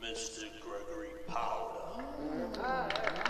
Mr. Gregory Powder.